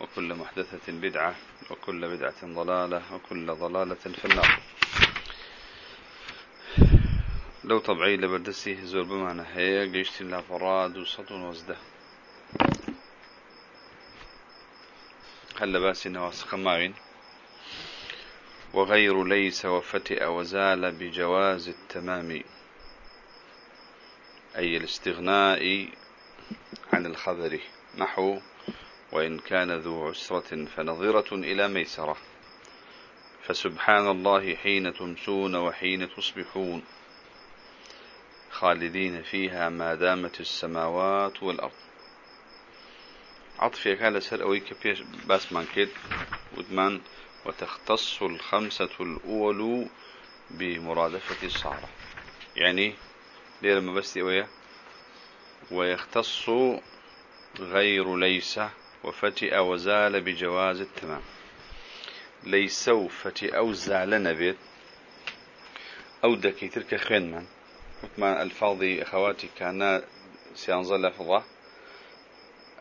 وكل محدثة بدعة وكل بدعة ضلالة وكل ضلالة في النار. لو طبعي لبردسي زور بمعنى هي قيشت فراد وسط وزده هل لباسي نواس خماغين وغير ليس وفتئ وزال بجواز التمام. أي الاستغناء عن الخبر نحو وإن كان ذو عسرة فنظرة إلى ميسرة. فسبحان الله حين تمسون وحين تصبحون. خالدين فيها ما دامت السماوات والأرض. عطفي كان سر أوي كبيش باس من كد ودمان. وتختص الخمسة الأول بمرادفة الصارة يعني ليه لما بس ويختص غير ليس وفتئ وزال بجواز التمام. ليس وفتئ أو زال نبيت. أو دكي تلك خين من. مثل الفاظي أخواتي كان سيانزا لفظة.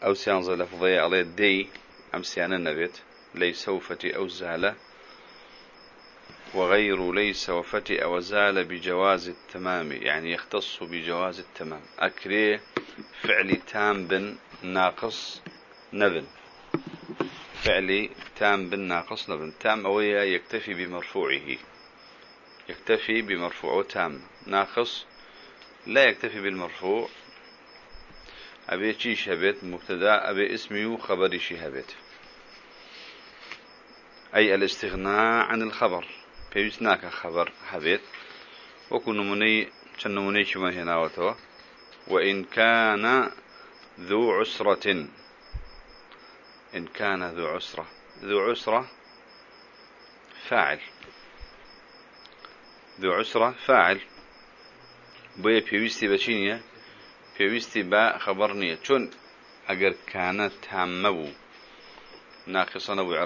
أو سيانزا لفظية على دي أم سيانا نبيت. ليس وفتئ أو زال. وغير ليس وفتئ وزال بجواز التمام. يعني يختص بجواز التمام. أكري فعل تام بن ناقص نبن. فعل تام بن ناقص نبن. تام أويا يكتفي بمرفوعه. يكتفي بمرفوع تام ناقص لا يكتفي بالمرفوع. أبي شي شهبت؟ مبتدا. أبي اسمي وخبري شهبت أي الاستغناء عن الخبر. پێویست خبر هەبێت وەکو نمونەی چەند نمونەیەکیمان هێناوەتەوە وإن كان ذو عسرة. إن كان ذو عسرة. ذو عسرة فاعل. ذو عسرة فاعل. بۆیە پێویستی بەچینە پێویستی بە خەبەر نییە چۆن ئەگەر کانە تاممە بوو ناقصە نەبوو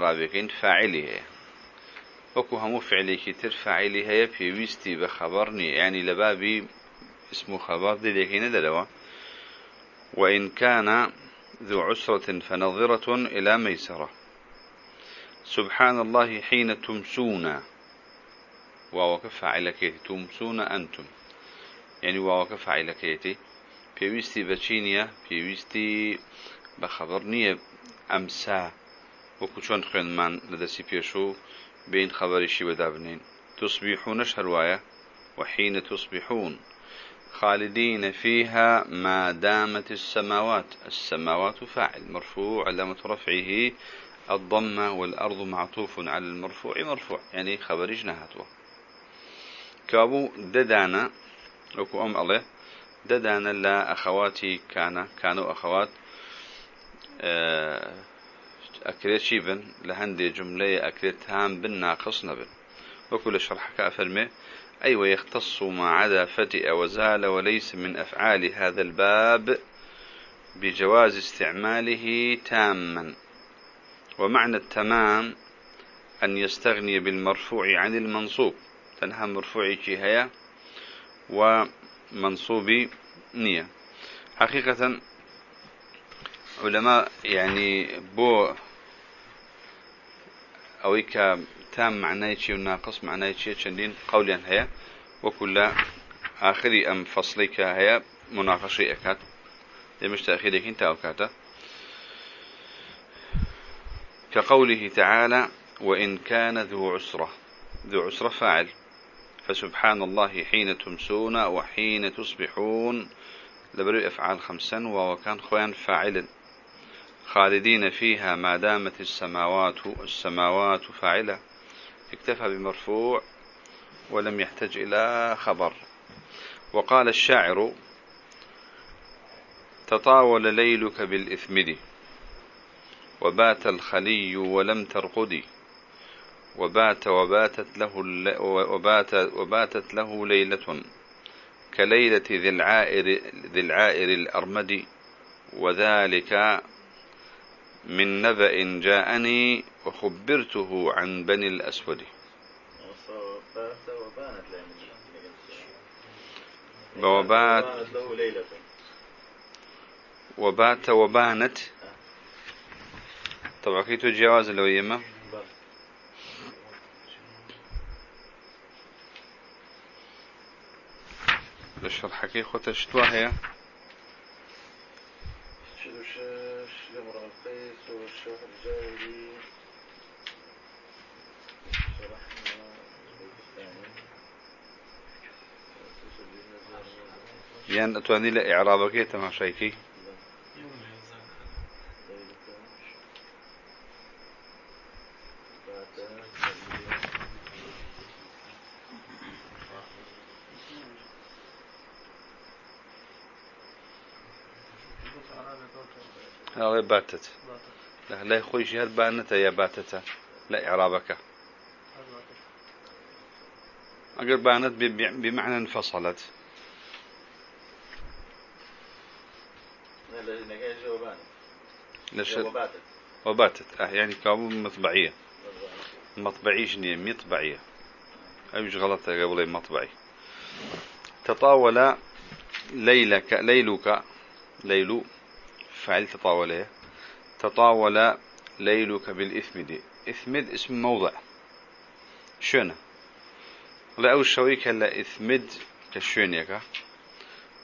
همو فعلي كتر فاعلي هي بيويستي بخبرني يعني لبابي اسمه خبر دي ندلوا. وإن كان ذو عسرة فنظرة إلى ميسرة. سبحان الله حين تمسون. ووقف فاعل تمسون أنتم. يعني ووقف فاعل كيتي؟ بيويستي بچينيا بيويستي بخبرني أمسا. وكو خوين من لدسي بيشو بين خبر شي بدابنين تصبحون شهروايا وحين تصبحون خالدين فيها ما دامت السماوات. السماوات فاعل مرفوع علامة رفعه الضمة والأرض معطوف على المرفوع مرفوع يعني خبر جنهاته كابو ددانا وكو أم الله ددانا لا أخواتي كان كانوا أخوات. آه أكريت شيبن لهندي جملة أكريت هام بن ناقص نبن. وكل شرح كأفرمي أي ويختص ما عدا فتئ وزال وليس من أفعال هذا الباب بجواز استعماله تاما. ومعنى التمام أن يستغني بالمرفوع عن المنصوب. تنهى مرفوع هيا ومنصوب نية. حقيقة علماء يعني بو أو تام معناه شيء وناقص معناه شيء شندين قوليا هيا. وكل آخري أم فصلك هيا مناقشة أكاد. لمش تأخيرك انت أوكاتا كقوله تعالى وإن كان ذو عسرة. ذو عسرة فاعل. فسبحان الله حين تمسون وحين تصبحون. لبرو أفعال خمسا وكان خوان فاعلا خالدين فيها ما دامت السماوات السماوات فاعلة. اكتفى بمرفوع ولم يحتج إلى خبر. وقال الشاعر تطاول ليلك بالإثمد وبات الخلي ولم ترقدي وبات وباتت له وبات وباتت له ليلة كليلة ذي العائر ذي العائر الأرمد وذلك من نبأ جاءني وخبرته عن بني الأسود. وبات وبات وبانت. طبعا كيتو جواز لو يما. الشرح كي خوتا يعني أتواني لإعرابك تماشيكي هاوي باتت. لا لا يخوي شهر بانتا يا باتتا لا إعرابك أقل بانت بمعنى انفصلت لشر وباتت آه يعني كابو مطبعية. مطبعي شنية مطبعية. أيش غلط قبل مطبعي. تطاول ليلك ليلك ليلو. فعل تطاول تطاول ليلك بالإثمد إثمد اسم موضع. شنو؟ لا أو شويك هلا إثمد كشونيك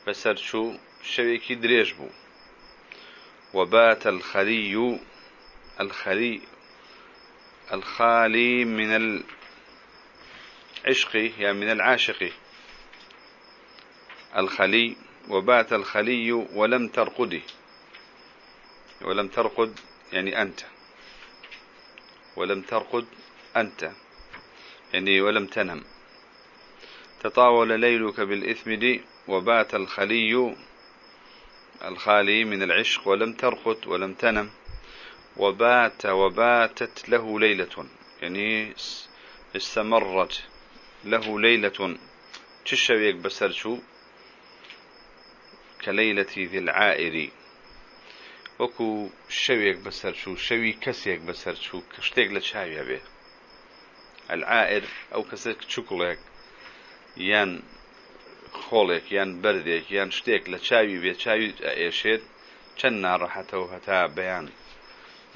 بس شو؟ شويك دريج بو. وبات الخلي الخلي الخالي من العشق يعني من العاشق. الخلي وبات الخلي ولم ترقدي ولم ترقد يعني أنت. ولم ترقد أنت. يعني ولم تنم. تطاول ليلك بالإثمد وبات الخلي الخالي من العشق ولم ترقد ولم تنم وبات وباتت له ليلة. يعني استمرت له ليلة. تشويك بسرشو كليلة ذي العائر. وەکو شەوێک بەسەر چوو شەوی کەسێک بەسەر چوو کە شتێک لە چاویە بێ ئەلعائر خۆڵێک یان بەردێک یان شتێک لە چاوی بێ چاوی ئێشێت چەند ناڕەحەتەوە هەتا بەیان.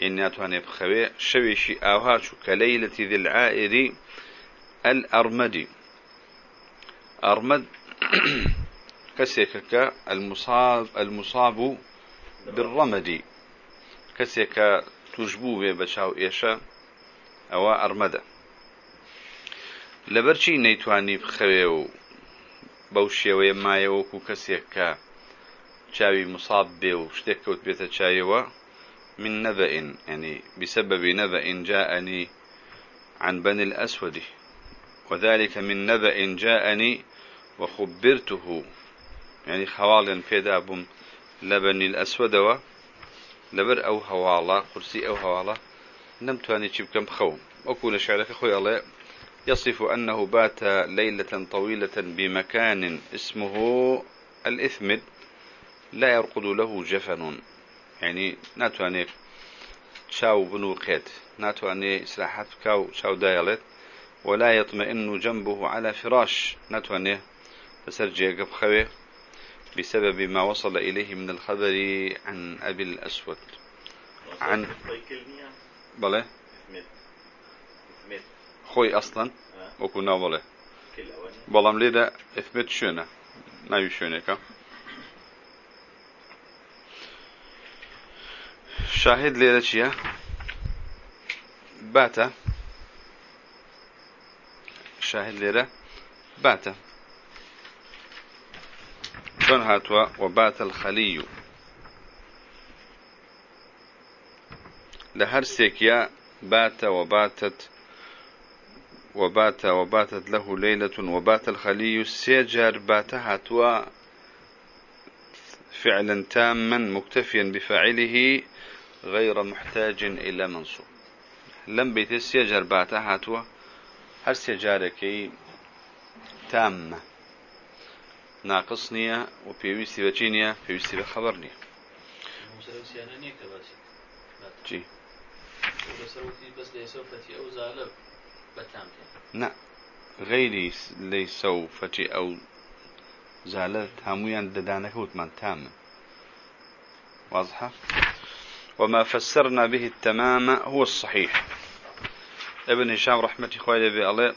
یان ناتوانێ بخەوێ شەوێکی ئاهاچ و کەلەی لە تیدی العائری ئەل ئەرمەدی ئەرمەد کەسێکەکە المصاب المصاب و بالڕەمەدی کەسێکە توشبوو بێ بە چاو ئێشە ئەوە ئەرمەدە. لەبەرچی نەیتوانی بخەوێ و بەو شێوەیە مایەوەکو کەسێک کە چاوی مصاب بێ و شتێک کەوت من نبأ يعني بسبب نبأ جاءني عن بني الأسود وذلك من نبأ جاءني وخبرته يعني خوال فيدا بم لبني الأسود و لبر أو هوالا قرسي أو هوالا نمتواني تشبكم بخوم وكل شعرك أخوي الله يصف أنه بات ليلة طويلة بمكان اسمه الإثمد لا يرقد له جفن. يعني ناتواني شاو بنو قيت ناتواني إسراحات كاو شاو دايلت ولا يطمئن جنبه على فراش. ناتواني بسرجي قبخوي بسبب ما وصل إليه من الخبر عن أبي الأسود. عن خوي أصلا وكنا بله بلام ليدا إثبت شونه ما يشونك شاهد ليلة شيا باتا شاهد ليلة باتا شون هاتوا وبات الخلي لهر سيكيا بات وباتت وبات وباتت له ليلة وبات الخلي سيجر بات هاتوا فعلا تاما مكتفيا بفاعله غير محتاج إلى منصوب. لم بيت السيجر باتها هاتوا هل سيجاركي تامة؟ ناقصنية وبيويستي بچينية بيويستي بخبرنية جي. لا غيري ليسو فتي أو زالت هميان ددانك وتمان تامة واضحة وما فسرنا به التمام هو الصحيح. ابن هشام رحمة خوالي الله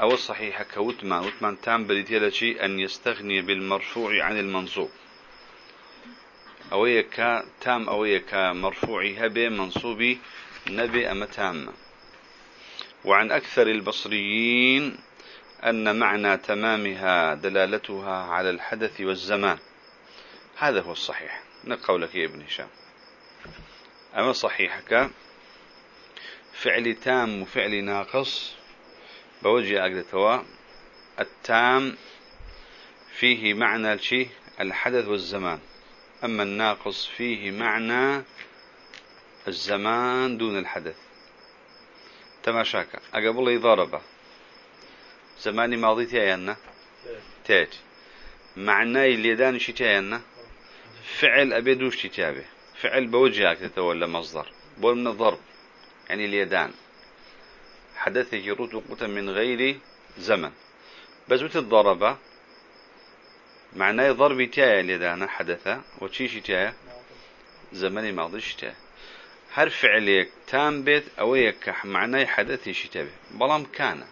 أو الصحيح كوتمان وتمان تام بريتيلا شيء أن يستغني بالمرفوع عن المنصوب. أويك تام أويك مرفوع هبي منصوبي نبي أما تام وعن أكثر البصريين أن معنى تمامها دلالتها على الحدث والزمان. هذا هو الصحيح. نقولك يا ابن هشام. أما صحيحك فعل تام وفعل ناقص بوجه أقدتوا التام فيه معنى الشيء الحدث والزمان. أما الناقص فيه معنى الزمان دون الحدث. تماشاك. أقبل ضربة زماني ماضي تيانا تاتي معنى اليدان شي تيانا فعل أبيدوش تتابه فعل بوجهك تتولى مصدر. بول من الضرب. يعني اليدان. حدث يروت وقتا من غير زمن. بس الضربة معناه ضرب تايا اليدان حدث وشيش تايا زمني ماضي. شتايا هر فعليك تام بيت أو يكح معناه حدث شتابه بلام كان.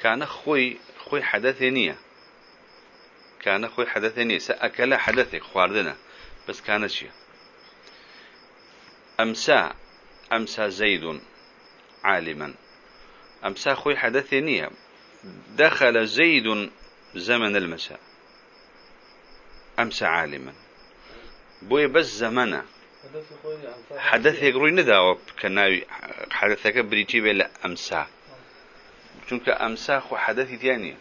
كان خوي خوي حدث نية. كان خوي حدث نية. سأكل حدث خواردنا بس كان شيء أمسى. أمسى زيد عالما. أمسى خوي حدث نية. دخل زيد زمن المساء. أمسى عالما. بوي بس زمنه. حدث يقروي نداوة كناوي. حدثك بريتي بلا أمسى چونك أمسى خو حدثي تاني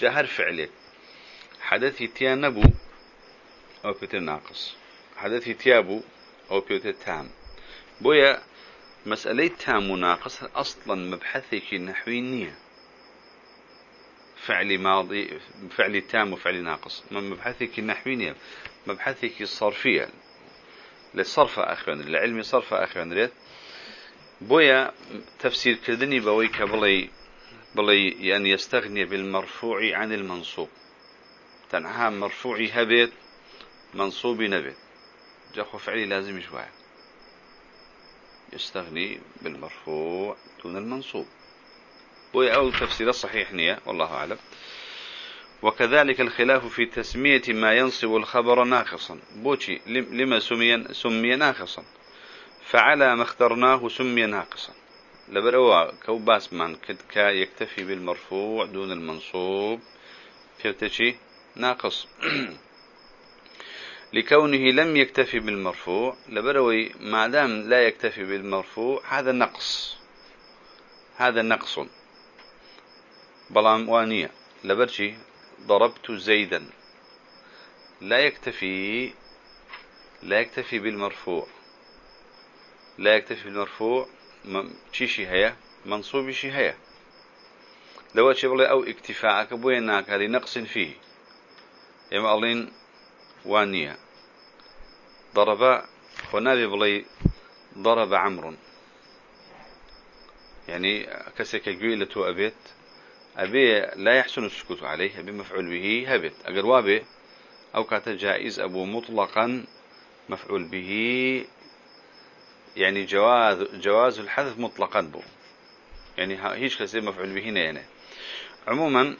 جاهر فعلك حدثي تيان نبو أو بيتر ناقص. حدثي تيابو أو بيتر تام. بويا مسألة تام وناقص أصلا مبحثك نحوي النية فعل ماضي فعل تام وفعل ناقص. مبحثك النحوي مبحثك الصرفية للصرف أخوان لعلم صرف أخوان ريت. بويا تفسير كردني بويك بلي بلي يعني يستغني بالمرفوع عن المنصوب. تنها مرفوع هبيت منصوب نبيت. جاخو فعلي لازم شوية يستغني بالمرفوع دون المنصوب. بويا أو تفسير الصحيح نية والله أعلم. وكذلك الخلاف في تسمية ما ينصب الخبر ناقصا. بوشي لما سمي, سمي ناقصا؟ فعلى ما اخترناه سمي ناقصا. لبروا كوباس من كا يكتفي بالمرفوع دون المنصوب. فيرتشي ناقص. لكونه لم يكتفي بالمرفوع لبروي ما دام لا يكتفي بالمرفوع هذا نقص. هذا نقص. بلام وانية. لبرشي ضربت زيدا. لا يكتفي لا يكتفي بالمرفوع. لا يكتفي بالمرفوع شي هي منصوب شي هي لو تشبلي أو اكتفاءك بويناك هذه نقص فيه. إما ألين وانية. ضرب خنابي بلي ضرب عمرو. يعني كسك جويلة أبيت. أبي لا يحسن السكوت عليه أبي مفعول به هبت. أقر وابي أو كانت جائز أبو مطلقا مفعول به يعني جواز جواز الحذف مطلقا بو. يعني هيش كسي مفعول به هنا يعني. عموما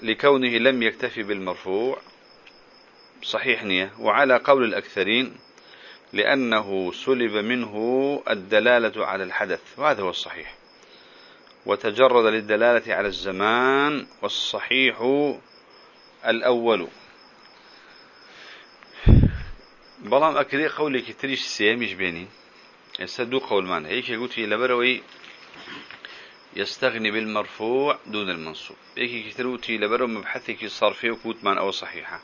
لكونه لم يكتفي بالمرفوع صحيح نية. وعلى قول الأكثرين لأنه سلب منه الدلالة على الحدث وهذا هو الصحيح. وتجرد للدلالة على الزمان والصحيح الأول. أكري قولك تريش سياميش بيني يستدو قول معنى هيك قلت في لبروي يستغني بالمرفوع دون المنصوب. هيك كتروتي لبرو مبحثك صرفي وكوت مان أو صحيحة.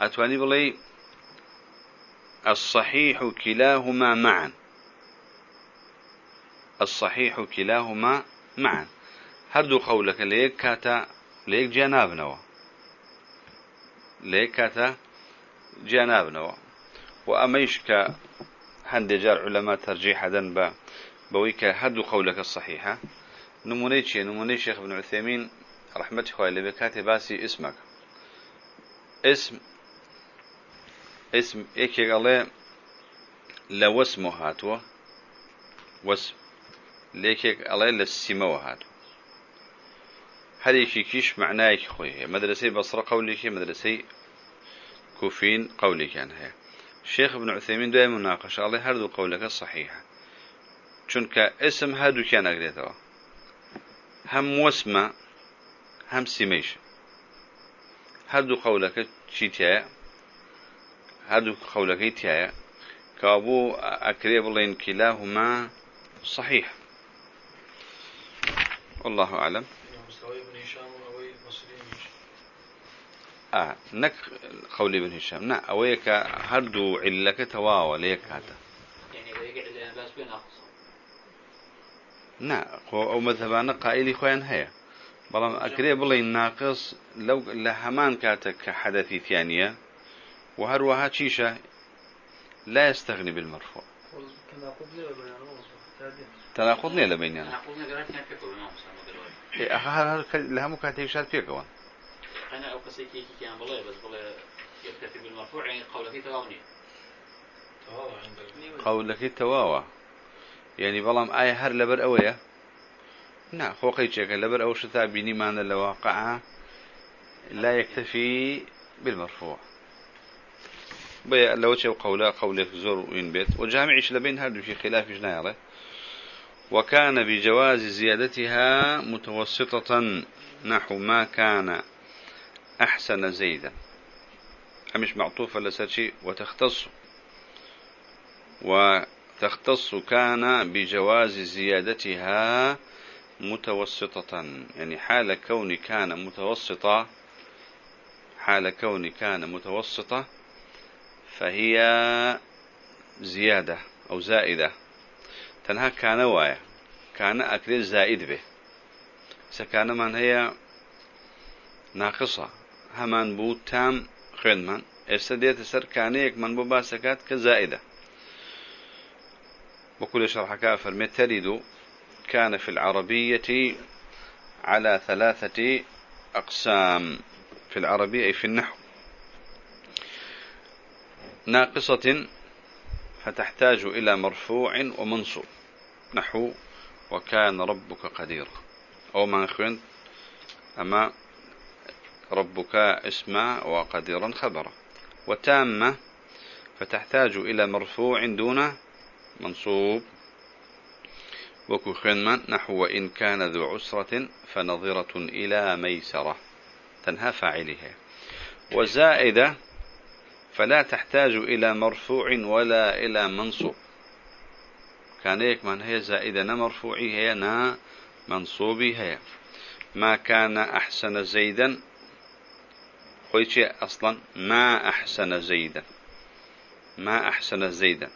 أتواني بلي الصحيح كلاهما معا. الصحيح كلاهما معن. هەردوو قەولەکە لە یەک کاتە لە یەک جیا نابنەوە. لە یەک کاتە جیا نابنەوە. و ئەمەیش کە هەندێک جار علەما تەرجیح هەدەن بە بەوەی کە هەردوو قەولەکە صحیحە. نمونەی چیە؟ نمونەی شێخ بن عثێمین ڕحمەتی خۆی لەبێ کاتێ باسی ئسمەکە اسم اسم یەکێک ئەڵێ لە وەسم و هاتووە. وەسم الله للسمو هاتوا هذه كيش معناه خوي مدرسة بصرة قولي كي مدرسة كوفين قولي كان هي. الشيخ ابن عثيمين دائما مناقشة الله هردو قولك الصحيحة. چونك اسم هادو كان أقريتوا هم واسمة هم سميش هردو قولك چیتیایە هادو قولك تایە كابو أكريب الله كلاهما صحيح. والله أعلم. آه نك قولي ابن هشام. نا أويك هردو علك تواوى ليك هذا. يعني بيقعد بس بين نا أو مذهبنا قائلي خوان هيا. بەڵام ئەکرێ بڵێ ناقص لەو لە هەمان کاتە کە حەدەثی ثانیە و هەروەها چیشە لا يستغني بالمرفوع. تناقض نية تەناخۆت نییە لە بینیان لە هەموو کاتێکشار پێکەوە قەولەکەی تەواوە یعنی بەڵام ئایا هەر لەبەر ئەوەیە نا خۆقی چێکە لەبەر ئەو شتا بینیمانە لەواقع لا یەکتەفی بالمەرفوع بە لەوە چێ قەولە قەولێک زۆر وین بێت و جامیش لە بین هەردووشی خلافیش نایڵێت وكان بجواز زيادتها متوسطة نحو ما كان أحسن زيدا. مش معطوفة لسرشي وتختص. وتختص كان بجواز زيادتها متوسطة. يعني حال كون كان متوسطة حال كون كان متوسطة فهي زيادة أو زائدة. تنها كان وايا كان أكل زائد به. سكان من هي ناقصة. همان بو تام خدمان استديت سر كانيك من بو باسكات كزائدة. وكل شرح كافر متريدو كان في العربية على ثلاثة أقسام. في العربية أي في النحو. ناقصة فتحتاج إلى مرفوع ومنصوب. نحو وكان ربك قديرا أو ما خين أما ربك اسما وقديرا خبرا وتامة فتحتاج إلى مرفوع دون منصوب. وكو خنما نحو وإن كان ذو عسرة فنظرة إلى ميسرة. تنهى فاعلها. وزائدة فلا تحتاج إلى مرفوع ولا إلى منصوب. كان هيك من هي زائدة مرفوعي هي نا منصوبي هي. ما كان أحسن زيدا خويتي أصلا؟ ما أحسن زيدا. ما أحسن زيدا.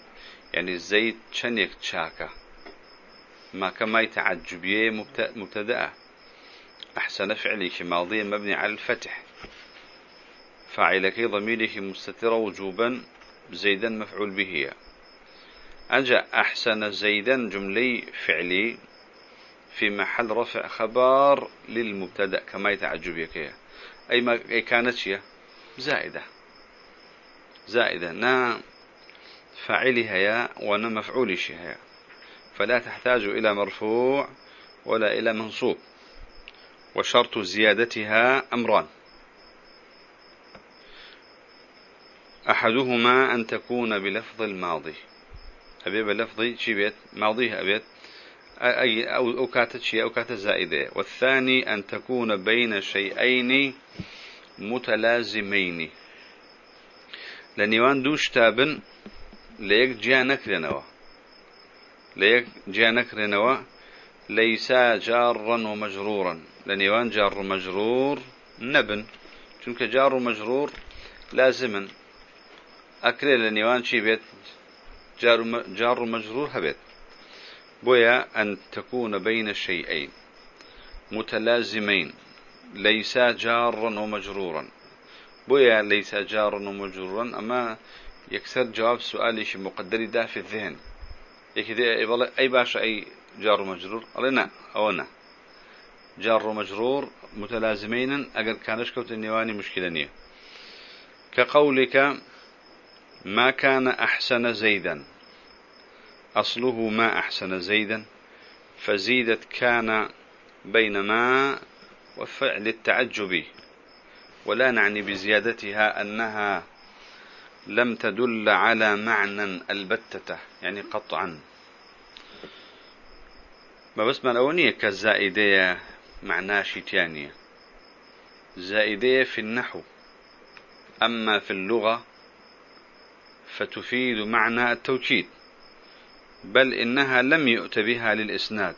يعني زيد شنيك تشاكا ما كما يتعجبيه مبتدأ أحسن فعلي ماضي مبني على الفتح. فاعلك ضميرك مستتر وجوبا زيدا مفعول به أجا أحسن زيدا جملي فعلي في محل رفع خبر للمبتدأ كما يتعجبك أي ما كانت هي زائدة. زائدة. نا فاعلها يا ونا مفعولش هي فلا تحتاج إلى مرفوع ولا إلى منصوب. وشرط زيادتها أمران. أحدهما أن تكون بلفظ الماضي. أبي بلفظ شي بيت ماضيها أبيت أي أو أو كاتت شيء أو كاتت زائدة. والثاني أن تكون بين شيئين متلازمين. لنيوان دوش تابن ليك جانك لنوا ليك جانك لنوا ليس جارا ومجرورا. لنيوان جار مجرور نبن. چونك جار مجرور لازما أكري لنيوان شي بيت جار, مجرور هبيت. بويا أن تكون بين الشيئين. متلازمين. ليس جارا ومجرورا. بويا ليس جارا ومجرورا أما يكسر جواب سؤالي شي مقدري ده في الذهن. أي باشا أي جار ومجرور؟ أو نا. جار ومجرور متلازمين أجر كانش كوت النيواني مشكلة نية. كقولك ما كان أحسن زيدا. أصله ما أحسن زيدا. فزيدت كان بين ما وفعل التعجب. ولا نعني بزيادتها أنها لم تدل على معنى البتة يعني قطعا. ما بس ما الأولية كزائدية معناشي تانية زائدية في النحو. أما في اللغة فتفيد معنى التوكيد بل إنها لم يؤت بها للإسناد.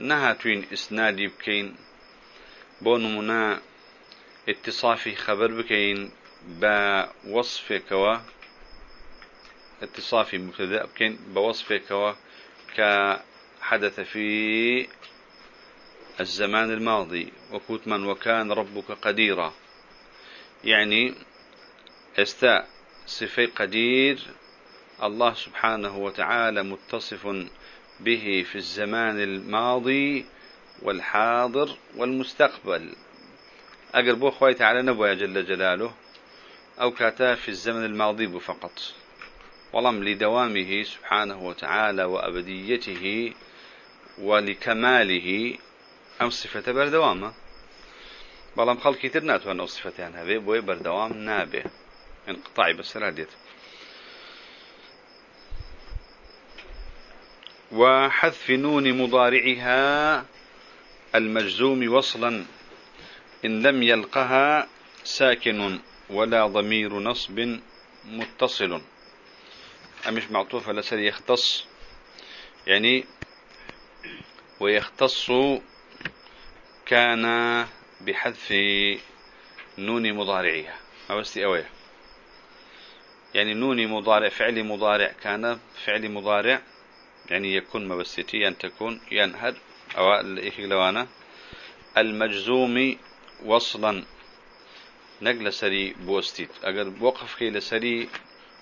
إنها توين إسناد بكين بون منا اتصافي خبر بكين بوصفك و اتصافي مبتدأ بكين بوصفك و كحدث في الزمان الماضي وكوت من وكان ربك قديرا. يعني استاء صفي قدير. الله سبحانه وتعالى متصف به في الزمان الماضي والحاضر والمستقبل. أقربوا خوي تعالى نبوي جل جلاله أو كاتا في الزمن الماضي فقط. ولم لدوامه سبحانه وتعالى وأبديته ولكماله. أم صفة بردوامة؟ بلام خلقي ترنات وأن صفتان هذه بوي بردوام نابه. انقطاعي بس راديت وحذف نون مضارعها المجزوم وصلا. إن لم يلقها ساكن ولا ضمير نصب متصل. أمش معطوفة لسر يختص. يعني ويختص كان بحذف نون مضارعها. بس أويه يعني نون مضارع فعل مضارع كان فعل مضارع يعني يكون بس أن تكون ينهر أو الإخلوانا المجزوم وصلا. نقل سري بوستيت. أجر وقف كي لسري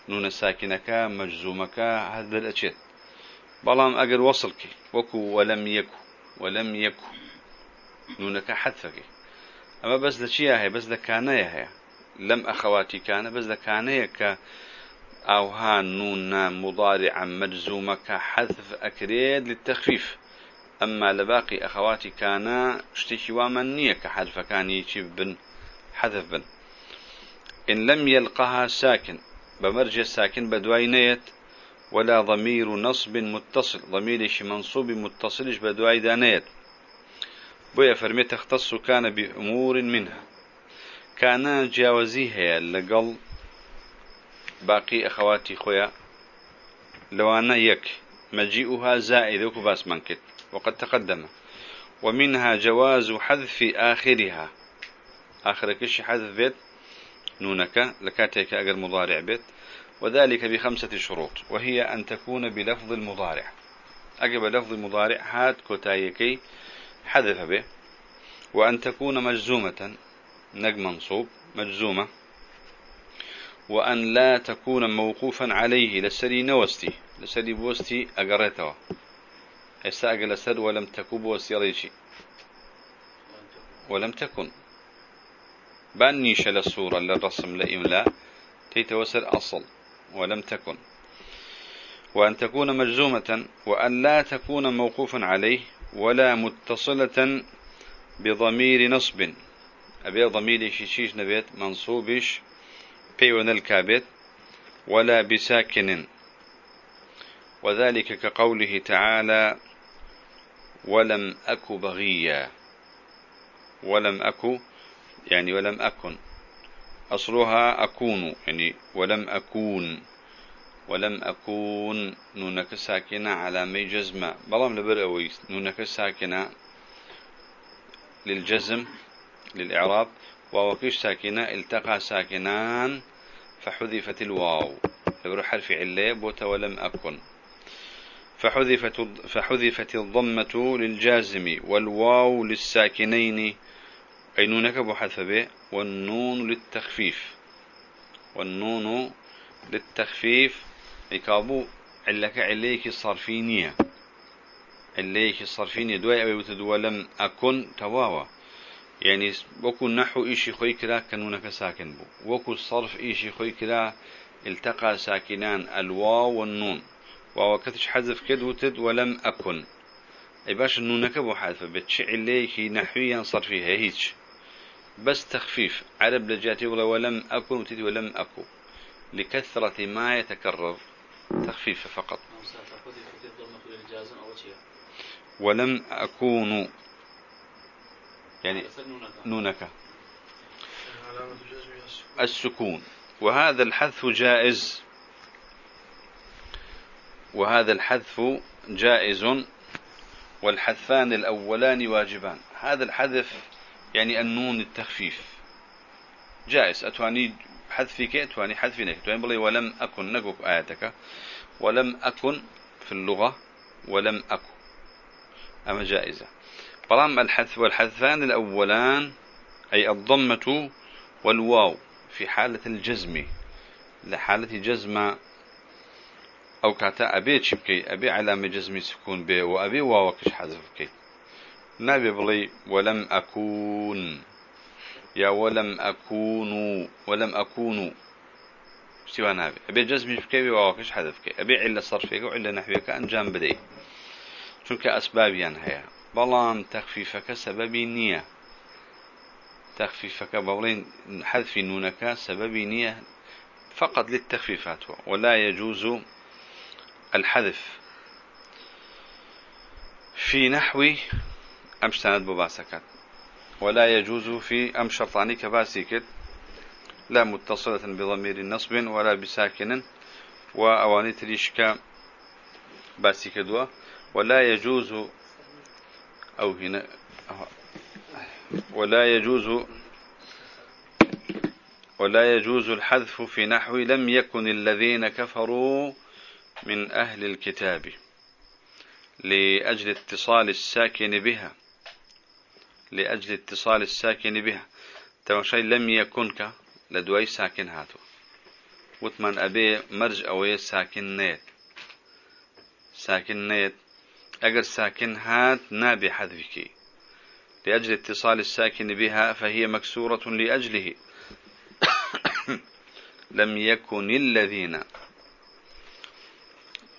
نون ساكنك مجزومك هذا الأشياء. بلام أجر وصلك. وكو ولم يكو ولم يكو. نونك حذفك. أما بس لشيء هي بس لكانية هي لم أخواتي كان بس لكانية ك أوها نون مضارعا مجزومة كحذف أكريد للتخفيف. أما لباقي أخواتي كان اشتكي ومنية كحذف كان يجيب بن حذف بن. إن لم يلقها ساكن بمرجع ساكن بدواي ولا ضمير نصب متصل. ضمير منصوب متصل بدواي دانيت بويا فرمي تختص كان بأمور منها. كان جاوزيها لقل باقي أخواتي خويا لو أنا يك مجيئها زائد وكباس منكت وقد تقدم. ومنها جواز حذف آخرها. آخر كش حذف بيت نونك لكاتيك أجر مضارع بيت وذلك بخمسة شروط. وهي أن تكون بلفظ المضارع. أجب لفظ المضارع هات كتايكي حذف به وأن تكون مجزومة. نج منصوب مجزومة. وأن لا تكون موقوفا عليه لسري نوستي لسري بوستي أقريتها استأجل سر ولم تكب وسيريشي ولم تكن. بانيش للصورة للرسم لإملاء. تيتوسر أصل. ولم تكن. وأن تكون مجزومة. وأن لا تكون موقوفا عليه ولا متصلة بضمير نصب. أبي ضمير شيش نبيت منصوبش بيون الكابت ولا بساكن. وذلك كقوله تعالى ولم أك بغيا ولم أك يعني ولم أكن. أصلها أكون يعني ولم أكون. ولم أكون نونك ساكنة على مي جزمة. بلام لبر أويس نونك ساكنة للجزم. للإعراب ووكيش ساكنة التقى ساكنان فحذفت الواو. لبرو حرف علة بوت ولم أكن. فحذفت فحذفت الضمة للجازم والواو للساكنين. أي نونك بحذف به والنون للتخفيف. والنون للتخفيف. إكابو علك عليك صرفينية. عليك صرفينية. دواء ولم أكن تواوا يعني وكو نحو إيشي خوي كلا كنونك ساكن بو. وكو الصرف إيشي خوي كلا التقى ساكنان الواو والنون. واو كتش حذف كد وتد ولم أكن. أي باش النونك بو حذف بتشع عليك نحويا صرفيها هيك بس تخفيف. عرب لجاتي ولا ولم أكن وتدي ولم أكو. لكثرة ما يتكرر تخفيف فقط. ولم أكون يعني نونك. السكون. وهذا الحذف جائز. وهذا الحذف جائز. والحذفان الأولان واجبان. هذا الحذف يعني النون التخفيف. جائز. أتواني حذفك؟ أتواني حذفينك أتواني بلي ولم أكن نقف آياتك. ولم أكن في اللغة. ولم أكن. أما جائزة. بلام الحذف والحذفان الأولان أي الضمة والواو في حالة الجزم. لحالة جزم أو كاتا أبي شبكي أبي علامة جزمي سكون به وأبي واوكش حذف كي نبي بلي ولم أكون. يا ولم أكون ولم أكون. سوى نابي. أبي جزمي بكي واوكش حذف كي أبي علة صرفك وعلة نحوك أنجام بدي. چونك أسبابيان هيا. بلام تخفيفك سببي نية تخفيفك بولين حذف نونك سببي نية فقط للتخفيفات ولا يجوز الحذف. في نحو أمش سند بباسكات ولا يجوز في أم شرطاني لا متصلة بضمير نصب ولا بساكن. وأواني تريشك باسيكدوا ولا يجوز أو هنا. ولا يجوز ولا يجوز الحذف في نحو لم يكن الذين كفروا من أهل الكتاب لأجل اتصال الساكن بها. لأجل اتصال الساكن بها. توشي لم يكنك لدوي ساكن هاتو. وثمان أبي مرج أوي ساكن نيت. ساكن نيت. أجر ساكن هات نابي حذفك. لأجل اتصال الساكن بها فهي مكسورة لأجله. لم يكن الذين.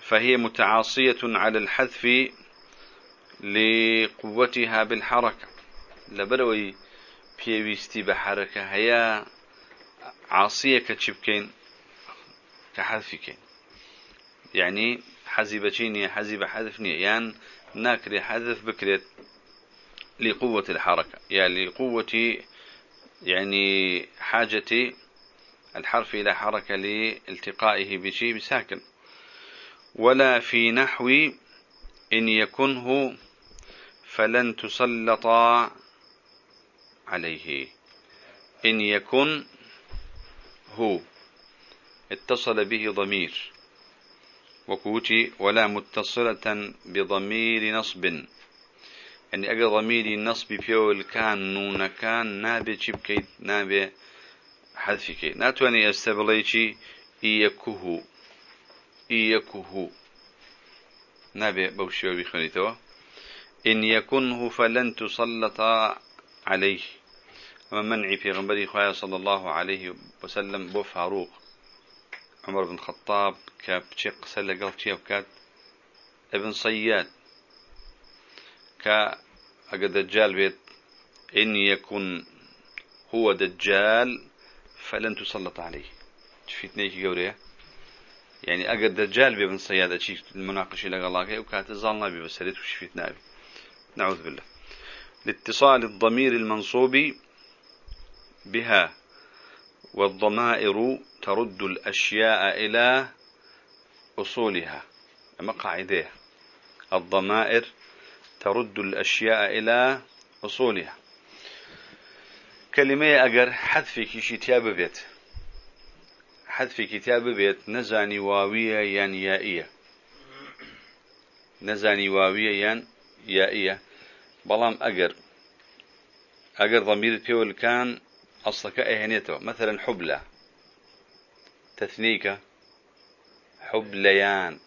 فهي متعاصية على الحذف لقوتها بالحركة. لبروي بيويستي بحركة. هي عاصية كتشبكين كحذفكين يعني حزبتيني حزب حذفني يعني ناكري حذف بكريت لقوة الحركة. يعني لقوة يعني حاجة الحرف إلى حركة لالتقائه بشيء بساكن. ولا في نحو إن يكنه فلن تسلط عليه. إن يكن هو اتصل به ضمير. وكوتي ولا متصلة بضمير نصب. يعني أجل ضمير النصب فيول كان نون كان نابي شبكي نابي حذفك ناتواني استبليتي إيكه إيكه نابي بوشيو بخونيتوا إن يكنه فلن تسلط عليه. أما منعي في غنبري خوايا صلى الله عليه وسلم بو فاروق عمر بن الخطاب كابتشيق سلة قلت بكات ابن صياد كا أجا دجال بيت. إن يكن هو دجال فلن تسلط عليه. شفيتني قوريه يعني أجا دجال بابن صياد أشي المناقشة لقى الله كي وكانت الظلنا ببسريت وشفيتنا بي نعوذ بالله. لاتصال الضمير المنصوب بها والضمائر ترد الأشياء إلى أصولها أما قاعدة الضمائر ترد الأشياء إلى أصولها. كلمة أجر حذفك شي تياب بيت. حذف كتاب بيت نزاني واوية ين يائية. نزاني واوية ين يائية. بلام أجر. أجر ضمير بيول كان أصلك إهنيته مثلا حبلة. تثنيك حبليان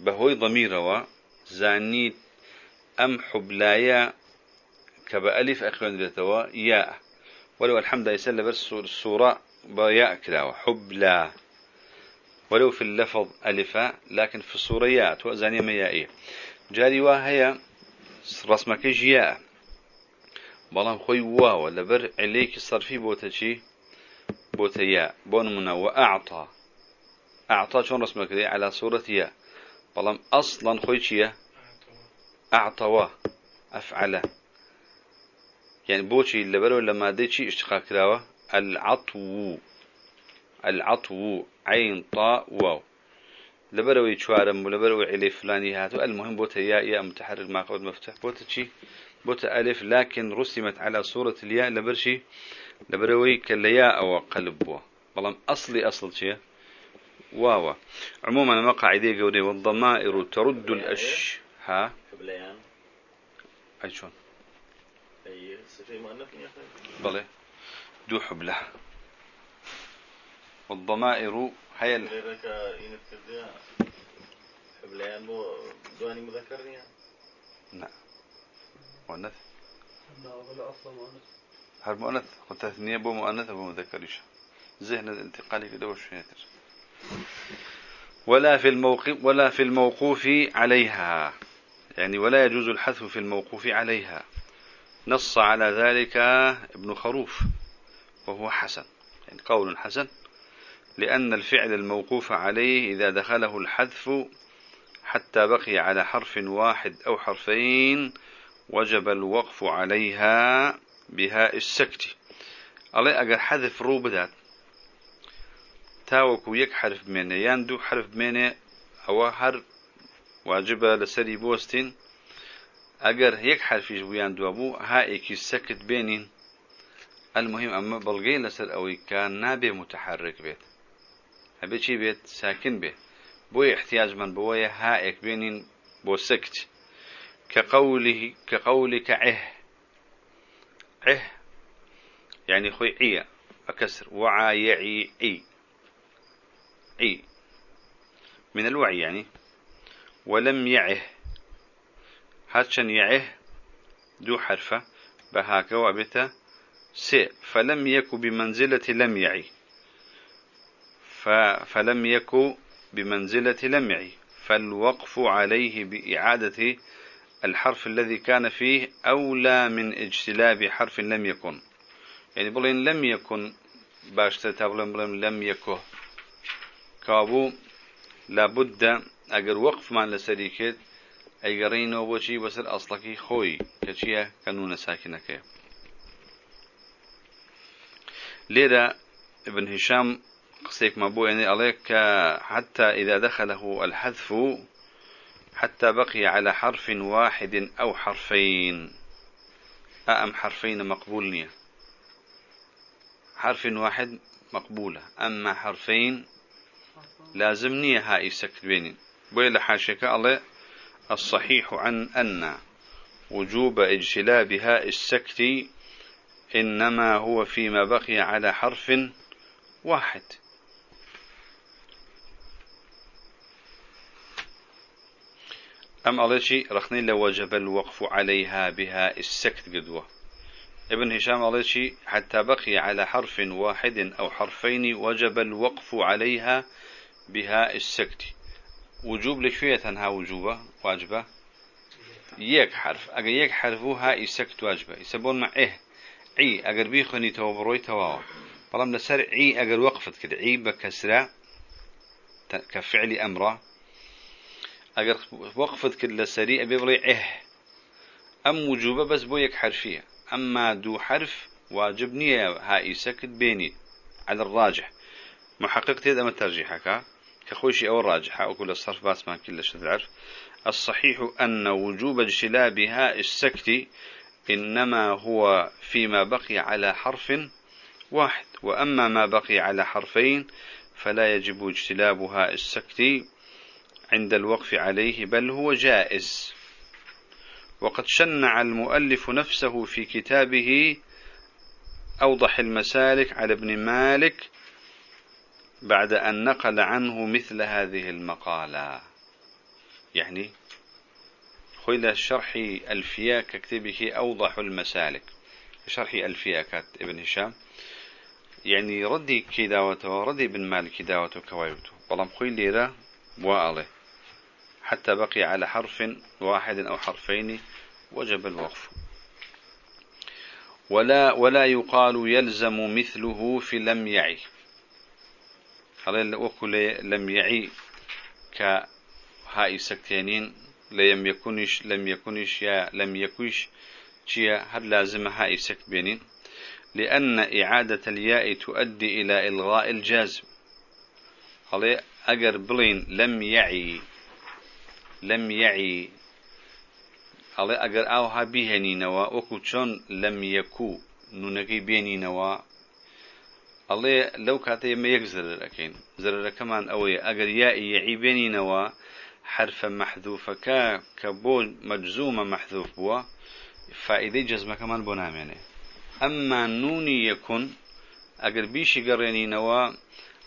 بهوي ضميره زانيت أم حبلايا كبألف أخوان بيتوا ياء ولو الحمد يسلى بس الصورة بياء كلاوة حبلا ولو في اللفظ ألفا لكن في الصورة ياء توزانية ميائية جاري وهي رسمك جياء. بلام خوي واو لبر عليك الصرفي بوتشي. بوتياء بونمنا وأعطى. أعطى شون رسمك على صورة ياء بلام أصلا خوي شيا أعطوا أفعله يعني بوشي اللبر ولا مادة شي اشتقاق كراوة العطو. العطو. عين طاء واو لبروي شوارم ولبروي علي فلاني هاتو. المهم بوتا ياء ياء متحرك ما قبل مفتوح. بوتا شي. بوتا ألف لكن رسمت على صورة الياء. لبرشي لبروي كالياء أو قلب بلام أصلي أصل شيء. واو. عموما ما قاعدة قولي والضمائر ترد الأش. ها؟ أي شون؟ أي صفة مؤنث؟ بلى دو حبلة. والضمائر هي ال... حبليان بو دواني مذكرني؟ نعم. مؤنث. لا ولا أصلا مؤنث. هل مؤنث قلت اثنية بو مؤنث بو مذكرش ذهن الانتقالي كده وش يتر ولا في الموقف ولا في الموقوف عليها يعني ولا يجوز الحذف في الموقوف عليها نص على ذلك ابن خروف وهو حسن. يعني قول حسن. لأن الفعل الموقوف عليه إذا دخله الحذف حتى بقي على حرف واحد أو حرفين وجب الوقف عليها. بهاء السكت الله ئەگەر حذف ڕوو بدات تاوەکو یەک حرف منه یان دوو حرف منه ئەو هەر واجبە لەسەری بوەستین. ئەگەر یەک حرف ویان دوو بوو هائەکەی سكت بێنین. المهم أما بلغي لسر أوي كان نابي متحرك بيت. هبي چي بيت؟ ساكن بيت. بو احتياج من بويا هائك بينين بو سكت. كقوله كقولك عه عه يعني خوي عيا أكسر. وعى يعي عي عي من الوعي يعني. ولم يعه. هاتشن يعه دو حرفة. بهاك وابتا سي فلم يكو بمنزلة لم يعي. فلم يكو بمنزلة لم يعي. فالوقف عليه بإعادة الحرف الذي كان فيه أولى من اجتلاب حرف لم يكن. يعني بلين لم يكن باشتر بلين لم يكو كابو لابد اگر وقف مان لسريكت بۆچی بەسەر ئەسڵەکەی خۆی کە چییە کەنونە ساکنەکەی لێرە ابن هشام قسيك ما بو يعني عليك حتى إذا دخله الحذف حتى بقي على حرف واحد أو حرفين. أم حرفين مقبولنية. حرف واحد مقبولة. أما حرفين لازمنية هاي سكت بينين بويل حاشك الله الصحيح عن أن وجوب اجتلابها السكت إنما هو فيما بقي على حرف واحد. أم عليشي رخني لوجب الوقف عليها بها السكت قدوة. ابن هشام عليشي حتى بقي على حرف واحد أو حرفين وجب الوقف عليها بها السكت. وجوب لشوية تنها وجوبة واجبة. يك حرف أجر يك حرفو ها يسكت واجبة. يسبون مع إيه؟ عي أجر بيخني توبروي تواوا بلام لسر عي أجر وقفت كده. عي بكسرة كفعل أمرة. أجر وقفت كده لسري أبي بلي إيه. أم وجوبة بس بو يك حرفية. أما دو حرف واجب نية. ها يسكت بيني على الراجح. محقق تيد أما ترجيحك كخوشي أو الراجحة. أو كل الصرف باس ما كلش العرف الصحيح أن وجوب اجتلابها السكت إنما هو فيما بقي على حرف واحد. وأما ما بقي على حرفين فلا يجب اجتلابها السكت عند الوقف عليه بل هو جائز. وقد شنع المؤلف نفسه في كتابه أوضح المسالك على ابن مالك بعد أن نقل عنه مثل هذه المقالة. يعني خيل الشرح الفيا ككتبه أوضح المسالك. شرح الفيا كات ابن هشام. يعني ردي كداوته ردي بن مالك كداوته كوايوته. بلام خوي ليرة وآله حتى بقي على حرف واحد أو حرفين وجب الوقف. ولا ولا يقال يلزم مثله في لم يعي. هذا وكل لم يعي كهاي سكتينين لم يكونش لم يكونش يا لم يكوش شيا هل لازم هاي سكت بينين لأن إعادة الياء تؤدي إلى إلغاء الجازم. هذا أجر بلين لم يعي. لم يعي. ئەڵێ ئەگەر ئاوها بیهێنینەوە وەکو چۆن لەم یەکو نونەکەی بێنینەوە ئەڵێ لەو کاتە ئێمە یەک زرەکەین زرەکەمان ئەوەیە ئەگەر یائی یعی بێنینەوە حرفە مەحذوفەکە کە بۆ مەجزومە مەحذوف بووە فائدەی جەزمەکەمان بۆ نامێنێ ئەمما نونی یەکون ئەگەر بیشی گەڕێنینەوە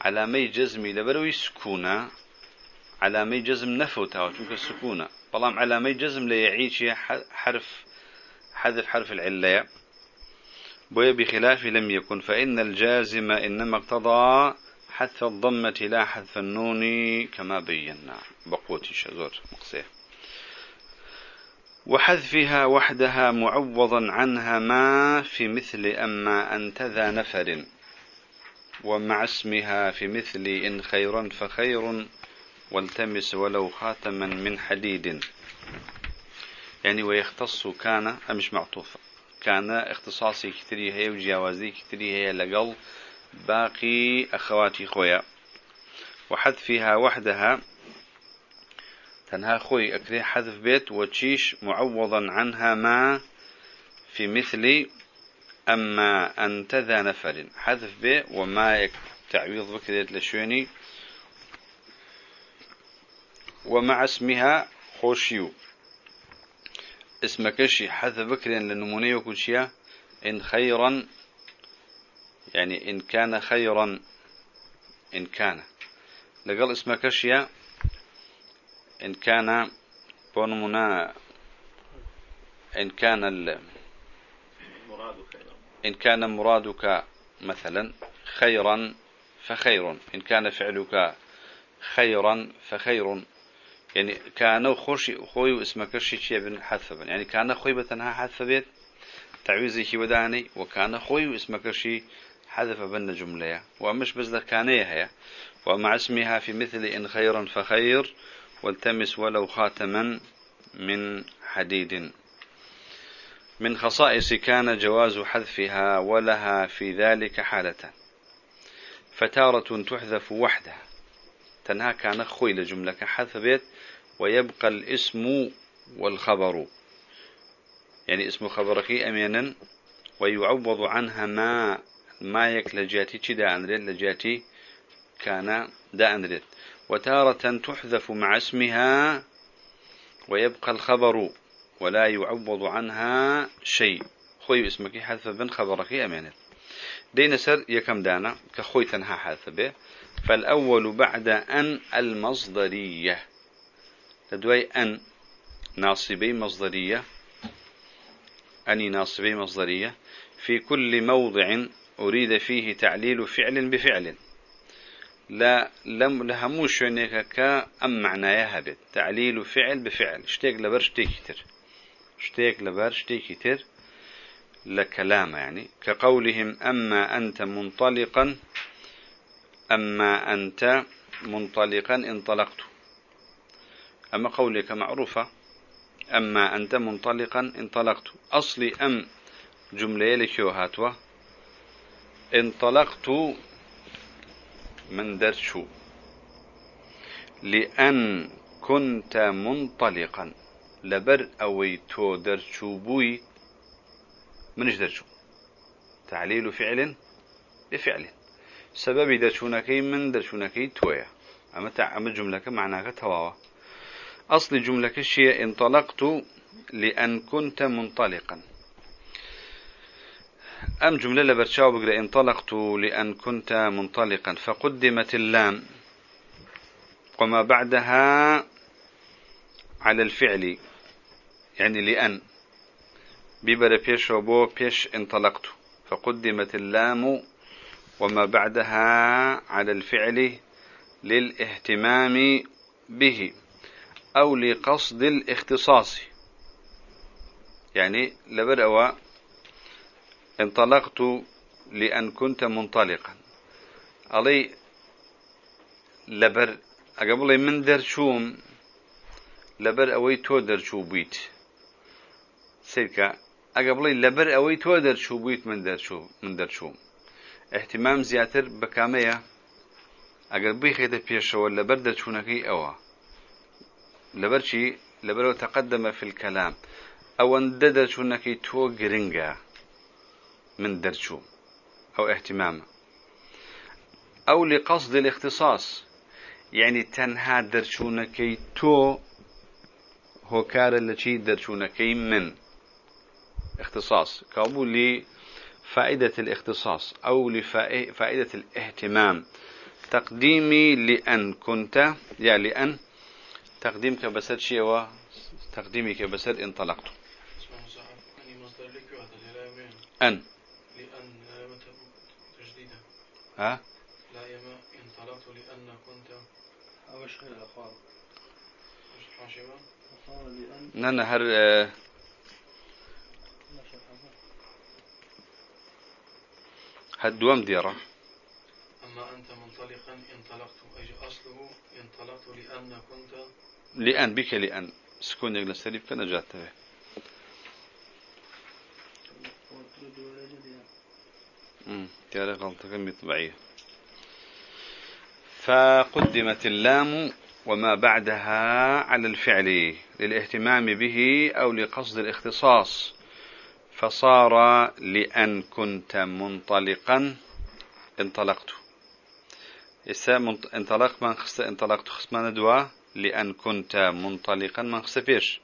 علامەی جەزمی لەبەرەوەی سکوونە جەزم نەفوتاوە چونکە سکوونە بەڵام علامەی جەزم لە یعیچی حرف حذف حرف العلة. بخلاف لم يكن فإن الجازم إنما اقتضى حذف الضمة لا حذف النون كما بينا. بقوتي شزور مقصيه وحذفها وحدها معوضا عنها ما في مثل أما أنت ذا نفر. ومع اسمها في مثل إن خيرا فخير والتمس ولو خاتما من حديد. يعني ويختص كان مش معطوف. كان اختصاصي كتري هي وجوازي كتري هي لقل باقي أخواتي خويا. وحذفها وحدها. تنها خوي أكري حذف بيت وتشيش معوضا عنها ما في مثل أما أنت ذا نفر. حذف به وما تعويض بكريت لشويني. ومع اسمها خوشيو. اسمكشي حذف بكرين للنمونية وكل إن خيرا يعني إن كان خيرا إن كان. لقل اسمكشي إن كان بونمنا إن كان ال إن كان مرادك مثلا خيرا فخير إن كان فعلك خيرا فخير يعني كان خوشي خوي اسمك شيء بن حذف يعني كان خوي بتنها حذف بيت تعويزي شي وداني وكان خوي اسمك شيء حذف بن جملة. ومش بس كان هي ومع اسمها في مثل إن خيرا فخير والتمس ولو خاتما من حديد. من خصائص كان جواز حذفها ولها في ذلك حالة فتارة تحذف وحدها. تنها كان خوي لجملة حذف بيت ويبقى الاسم والخبر. يعني اسم خبرك أمينا ويعوض عنها ما ما يك لجاتي كدا أنريد لجاتي كان دا أنريد وتارة تحذف مع اسمها ويبقى الخبر ولا يعوض عنها شيء. خوي اسمك حذف بن خبرك أمينا. دين سر يكم دانا كخوي تنها حذف به فالأول بعد أن المصدرية. لدواي أن ناصبي مصدرية. أني ناصبي مصدرية. في كل موضع أريد فيه تعليل فعل بفعل. لا لم لهموش شونيك كا أم معناها هبت تعليل فعل بفعل. اشتيك لبر اشتيك كتر اشتيك لبر اشتيك كتر لكلام يعني. كقولهم أما أنت منطلقا أما أنت منطلقا انطلقت. أما قولك معروفة. أما أنت منطلقا انطلقت. أصلي أم جملة لكيو هاتوا. انطلقت من درشو. لأن كنت منطلقا. لبر أوي تو درشو بوي. منش درشو؟ تعليل فعل؟ بفعل. سبب درشونكي من درشونكي تويا أما تع أما جملة معناها تواوا أصل جملة كشيء انطلقت لأن كنت منطلقا. أم جملة لبرشاو بقرأ انطلقت لأن كنت منطلقا. فقدمت اللام. وما بعدها على الفعل. يعني لأن. بيبر بيش وبو بيش انطلقت. فقدمت اللام وما بعدها على الفعل للاهتمام به أو لقصد الاختصاص. يعني لبرأوا انطلقت لأن كنت منطلقا. علي لبر أقبل من درشوم لبر أوي تو درشو بيت سيركا أقبل لبر أوي تو درشو بيت من درشو من درشوم. اهتمام بكامية أقل بيخيت بيشو لبر أوا لبر شي لبر تقدم في الكلام أو أن درشونكي تو جرينجا من درشو أو اهتمام أو لقصد الاختصاص. يعني تنها درشونكي تو هو كار التي درشونكي من. اختصاص. كابو لفائدة الاختصاص أو لفائدة الاهتمام. تقديمي لأن كنت يعني لأن تقديمك بسد شيء و تقديمك بسد انطلقت. أن. لأن تجديدا ها لا يما انطلقت لأن كنت. أو مش حاشمة أخوان لأن آه، لا شيء حاشمة هالدوام ديرة. أما أنت منطلقا انطلقت أي أصله انطلقت لأن كنت؟ لأن بك لأن. سكون يقل سريب كان جات به. تيارة غلطة كم طبيعية. فقدمت اللام وما بعدها على الفعل للاهتمام به أو لقصد الاختصاص. فصار لأن كنت منطلقا انطلقت. إسا انطلق من خست انطلقت خصمان دوا لأن كنت منطلقا من خست فيش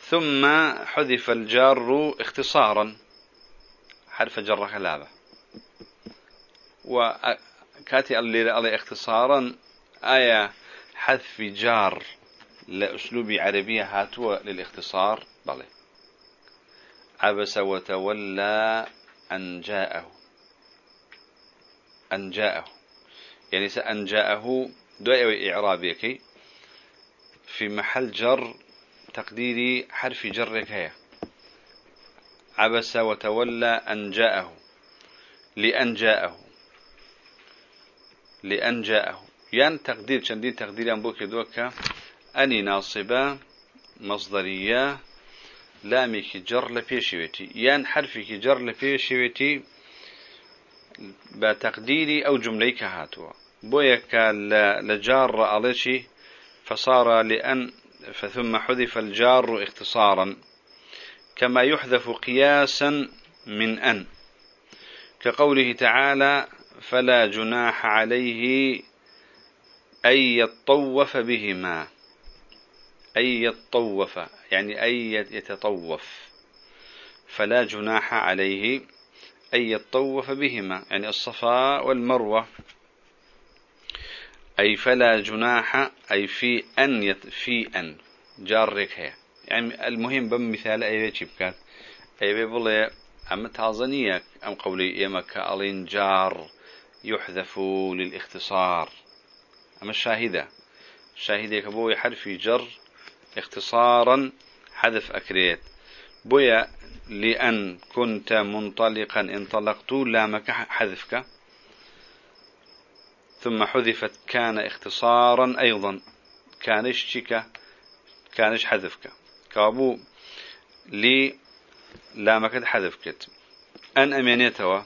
ثم حذف الجار اختصارا. حرف جر خلابة وكاتي اللي على اختصارا آية حذف جار لأسلوب عربية هاتوا للاختصار. بلى. عبس وتولى أن جاءه. أن جاءه. يعني سأن جاءه دعوة إعرابيك في محل جر تقديري حرف جرك هي. عبس وتولى أن جاءه. لأن جاءه. لأن جاءه. يعني تقدير شندين تقدير أن بوك دوكا. أني ناصبة مصدرية لامك جر لفيشويتي يعني حرفك جر لفيشويتي بتقديري أو جمليك هاتوا. بويك لجار عليشي فصار لأن فثم حذف الجار اختصارا. كما يحذف قياسا من أن. كقوله تعالى فلا جناح عليه أن يطوف بهما. أن يطوف يعني أن يتطوف. فلا جناح عليه أن يطوف بهما يعني الصفاء والمروة. أي فلا جناح أي في أن يت في أن. جارك هي. يعني المهم بمثال أي بكات أي بيقول أما تازنية أم قولي إما كألين جار يحذف للإختصار. أما الشاهدة. الشاهدة كبوي حرف جر اختصارا حذف أكريت. بويا لأن كنت منطلقا انطلقت لامك حذفك. ثم حذفت كان اختصارا أيضا. كانش شك كانش حذفك. كابو لي لامك حذفك أن أمينيتوا.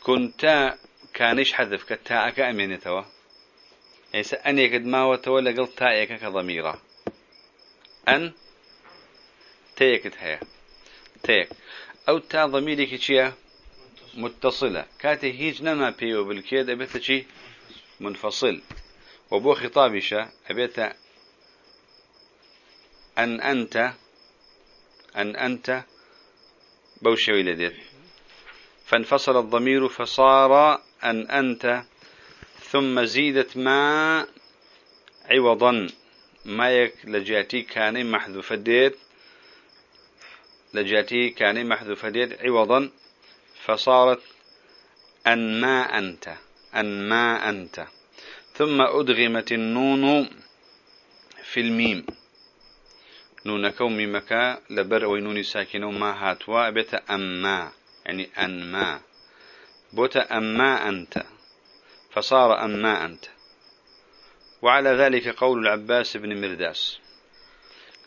كنت كانش حذفك. تاءك أمينيتوا. يعني أن يكد ما وتولى قلت تاءك كضميرة أن تيكت هي تيك. أو تا ضميرك شيا متصلة. كاتي هيج نما بيو بالكيد أبيت شي منفصل. وبو خطابشة أبيت أن أنت أن أنت بوشوي لديت. فانفصل الضمير فصار أن أنت ثم زيدت ما عوضا. ما يك لجأتي كان محذوف ديت لجأتي كان محذوف ديت عوضا. فصارت أن ما أنت أن ما أنت. ثم أدغمت النون في الميم. نون كومي مكا لبر وينوني ساكنة ما هاتوا. بيت أما يعني أن ما. بوت أما أنت. فصار أما أنت. وعلى ذلك قول العباس بن مرداس.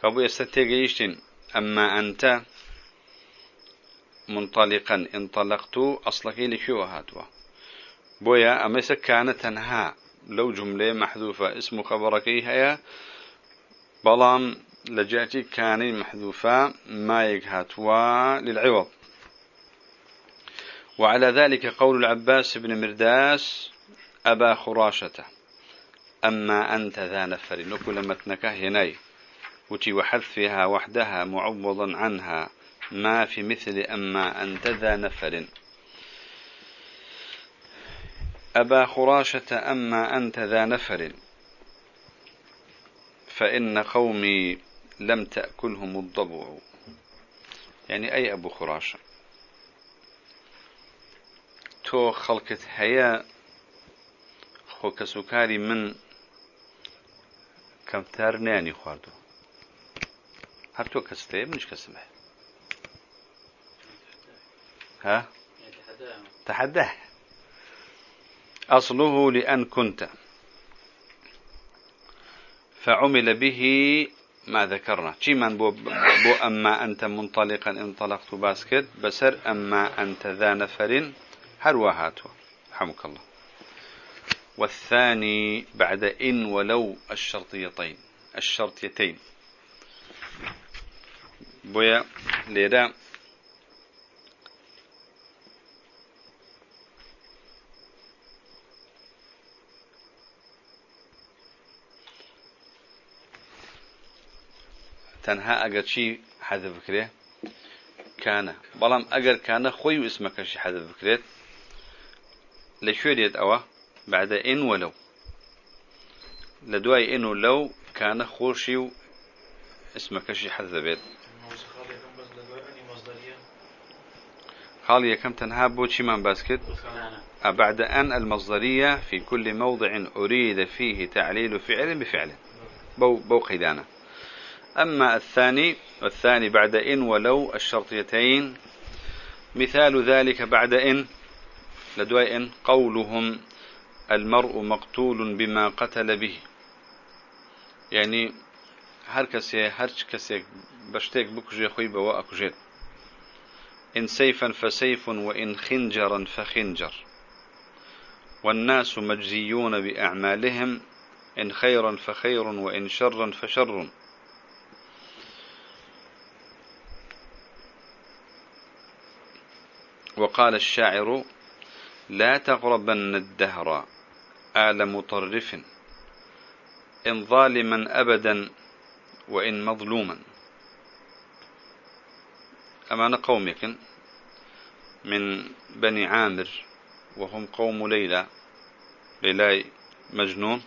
كابو يستيقيشتن أما أنت. منطلقا انطلقت أصلك لكيو هاتوا بويا أما كانت تنها لو جملة محذوفة اسم خبرك هي بلام لجأتي كان محذوفة. ما يكهاتوا للعوض. وعلى ذلك قول العباس بن مرداس أبا خراشة. أما أنت ذا نفر نكل متنك هناي وتي وحذفها وحدها معوضا عنها. ما في مثل أما أنت ذا نفر. أبا خراشة أما أنت ذا نفر. فإن قومي لم تأكلهم الضبع. يعني أي أبو خراشة. تو خلقت هيا خو كسوكاري من كمتار ناني خواردو هر تو كستي منش كسمه ها؟ تحداه أصله لأن كنت. فعمل به ما ذكرنا. شي من بو, بو أما أنت منطلقا انطلقت باسكت بسر أما أنت ذا نفر هرواهاتو رحمك الله. والثاني بعد إن ولو الشرطيتين. الشرطيتين. بويا ليرا تنها أجر شي حذف فكره كان. بلام أجر كان خوي اسمك شي حذف فكرة لشو ديت أوا. بعد إن ولو. لدواي إن ولو كان خورشي اسمك شي حذف بيت خالية كم تنها بوشي من باسكت؟ بعد أن المصدرية في كل موضع أريد فيه تعليل فعل بفعل. بو, بو قيدانا. أما الثاني والثاني بعد إن ولو الشرطيتين. مثال ذلك بعد إن. لدواء قولهم المرء مقتول بما قتل به. يعني هر كسي هر كسي بشتيك بكجي خوي بوا أكجيت إن سيفا فسيف وإن خنجرا فخنجر. والناس مجزيون بأعمالهم إن خيرا فخير وإن شرا فشر. وقال الشاعر لا تغربن الدهر آل مطرف. إن ظالما أبدا وإن مظلوما. أمان قومك من بني عامر وهم قوم ليلى ليلى مجنون.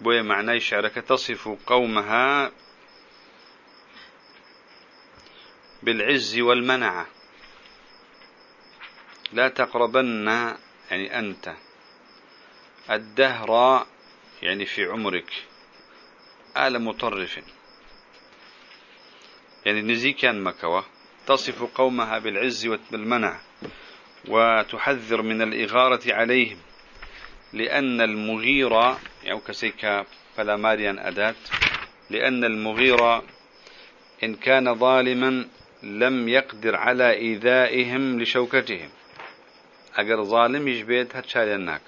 بوي معناه شعرك تصف قومها بالعز والمنعة لا تقربن يعني أنت. الدهر يعني في عمرك. آل مطرف. يعني نزي كان مكوى. تصف قومها بالعز والمنع. وتحذر من الإغارة عليهم. لأن المغيرة يعني كسيكا فلاماريان أداة لأن المغيرة إن كان ظالما لم يقدر على إيذائهم لشوكتهم. أجر ظالم يجبيت هتشاليناك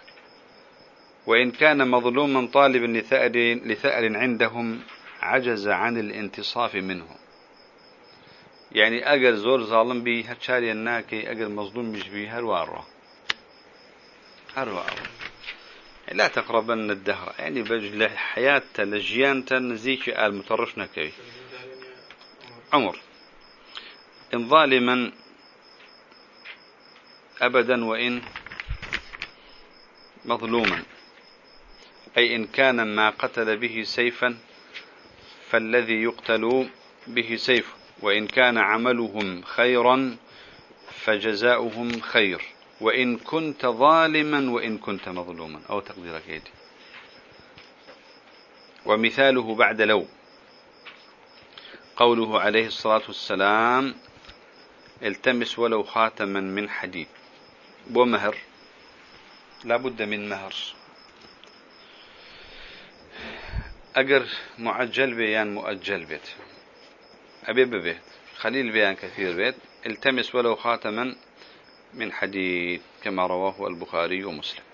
وإن كان مظلوما طالبا لثأر, لثأر عندهم عجز عن الانتصاف منه. يعني أجر زور ظالم بي هتشاري الناكي أجر مظلوم مش بي هروارة هروارة لا تقربن الدهر. يعني بجل حياة لجيان تنزيك المترشنا كي عمر. إن ظالما أبدا وإن مظلوما. أي إن كان ما قتل به سيفا فالذي يقتل به سيف. وإن كان عملهم خيرا فجزاؤهم خير. وإن كنت ظالما وإن كنت مظلوما. أو تقديرك يدي ومثاله بعد لو. قوله عليه الصلاة والسلام التمس ولو خاتما من حديد. ومهر. لا بد من مهر. أجر معجل بيان مؤجل بيت. أبي ببيت. خليل بيان كثير بيت. التمس ولو خاتما من حديد كما رواه البخاري ومسلم.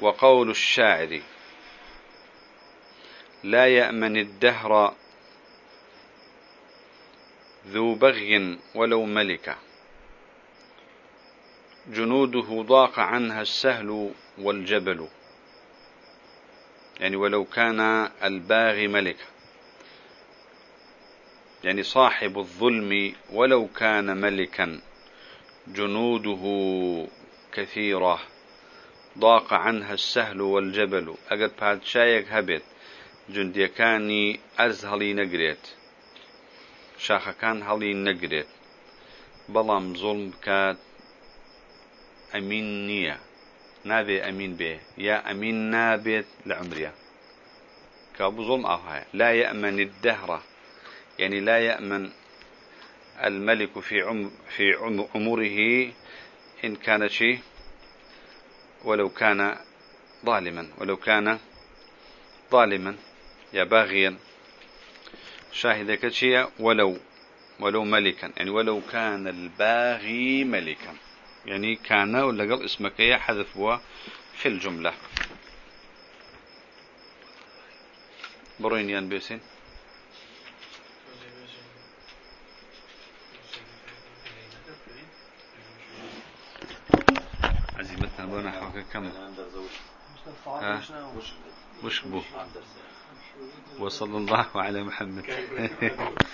وقول الشاعر لا يأمن الدهر ذو بغي ولو ملك جنوده ضاق عنها السهل والجبل. يعني ولو كان الباغي ملكا. يعني صاحب الظلم ولو كان ملكا. جنوده كثيرة. ضاق عنها السهل والجبل. أقد بادشايك هبت جنديكاني أرز هلي نقريت. شاخەکان هەڵی نەگرێت بەڵام زۆڵم بکات ئەمین نییە نابێ ئەمین بێ یا ئەمین نابێت لە عمریا كابو ظلم أوهاي لا يأمن الدهر. يعني لا يأمن الملك في عم في عمره إن كان شيء ولو كان ظالما. ولو كان ظالما. يا باغيا. شاهدك شيء ولو ولو ملكا. يعني ولو كان الباغي ملكا. يعني كان ولا قال اسمك يا حذف هو في الجملة. بروين يان بيسين عزيمتنا بنا حوكا كم؟ وش بو؟ وصلى الله على محمد.